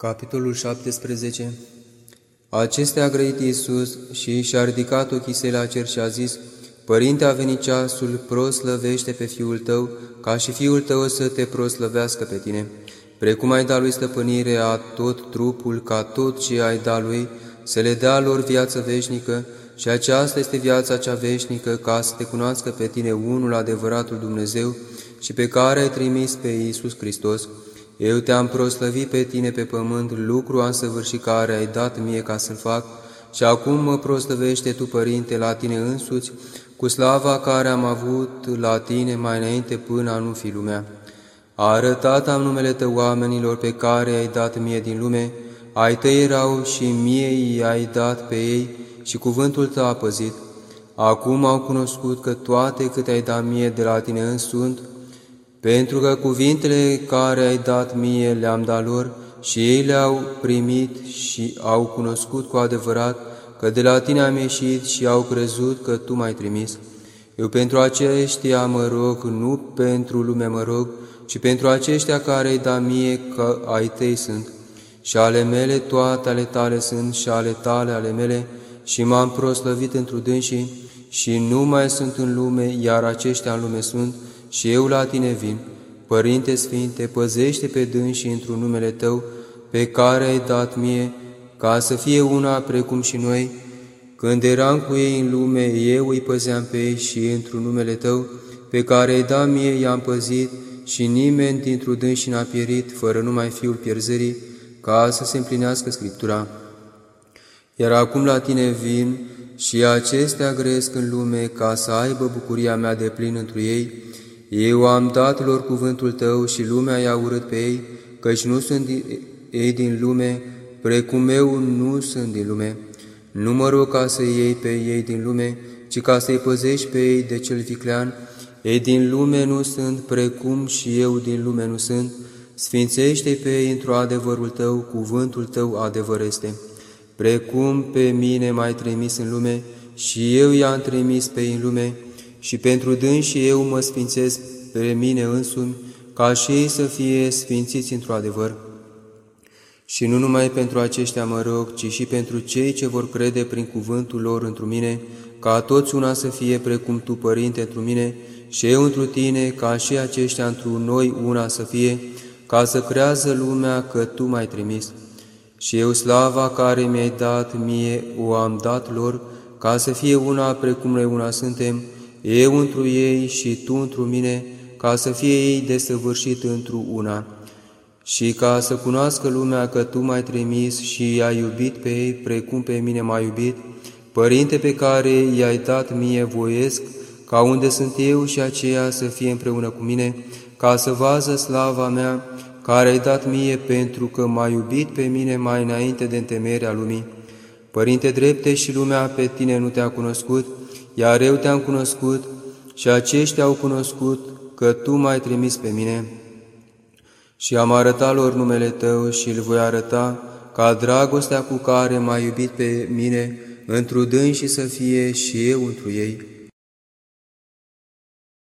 Capitolul 17 Acestea a grăit Iisus și și-a ridicat ochii săi la cer și a zis, Părinte, a venit ceasul, proslăvește pe Fiul tău, ca și Fiul tău să te proslăvească pe tine. Precum ai dat lui stăpânire a tot trupul, ca tot ce ai dat lui, să le dea lor viață veșnică, și aceasta este viața cea veșnică, ca să te cunoască pe tine unul adevăratul Dumnezeu și pe care ai trimis pe Iisus Hristos, eu te-am proslăvit pe tine pe pământ, lucru am săvârșit care ai dat mie ca să-l fac, și acum mă proslăvește tu, Părinte, la tine însuți, cu slava care am avut la tine mai înainte până a nu fi lumea. A arătat am numele tău oamenilor pe care ai dat mie din lume, ai tăi erau și mie i-ai dat pe ei și cuvântul tău a păzit. Acum au cunoscut că toate câte ai dat mie de la tine sunt, pentru că cuvintele care ai dat mie le-am dat lor și ei le-au primit și au cunoscut cu adevărat că de la tine am ieșit și au crezut că tu m-ai trimis. Eu pentru aceștia mă rog, nu pentru lume mă rog, ci pentru aceștia care îi da mie că ai tăi sunt. Și ale mele toate ale tale sunt și ale tale ale mele și m-am proslăvit într dânsii și nu mai sunt în lume, iar aceștia în lume sunt, și eu la tine vin. Părinte Sfinte, păzește pe dânsi într-un numele Tău, pe care ai dat mie, ca să fie una precum și noi. Când eram cu ei în lume, eu îi păzeam pe ei și într-un numele Tău, pe care ai dat mie, i-am păzit, și nimeni dintr-un dânsi n-a pierit, fără numai Fiul pierzării, ca să se împlinească Scriptura. Iar acum la tine vin și acestea gresc în lume ca să aibă bucuria mea de plin întru ei, eu am dat lor cuvântul tău și lumea i-a urât pe ei, căci nu sunt ei din lume, precum eu nu sunt din lume. Nu mă rog ca să iei pe ei din lume, ci ca să-i păzești pe ei de cel viclean. Ei din lume nu sunt, precum și eu din lume nu sunt. Sfințește pe ei într-o adevărul tău, cuvântul tău adevăr este. Precum pe mine m-ai trimis în lume, și eu i-am trimis pe ei în lume, și pentru și eu mă sfințesc pe mine însumi, ca și ei să fie sfințiți într-o adevăr. Și nu numai pentru aceștia mă rog, ci și pentru cei ce vor crede prin cuvântul lor într mine, ca toți una să fie precum Tu, Părinte, într mine, și eu întru Tine, ca și aceștia întru noi una să fie, ca să crează lumea că Tu m-ai trimis. Și eu slava care mi-ai dat mie o am dat lor, ca să fie una precum noi una suntem, eu întru ei și tu întru mine, ca să fie ei desăvârșit întru una, și ca să cunoască lumea că tu m-ai trimis și i-ai iubit pe ei precum pe mine m-ai iubit, Părinte pe care i-ai dat mie voiesc, ca unde sunt eu și aceea să fie împreună cu mine, ca să vază slava mea, care ai dat mie pentru că m-ai iubit pe mine mai înainte de întemerea lumii. Părinte drepte și lumea pe tine nu te-a cunoscut, iar eu te-am cunoscut și aceștia au cunoscut că Tu m-ai trimis pe mine și am arătat lor numele Tău și îl voi arăta ca dragostea cu care m-ai iubit pe mine într și să fie și eu întru ei.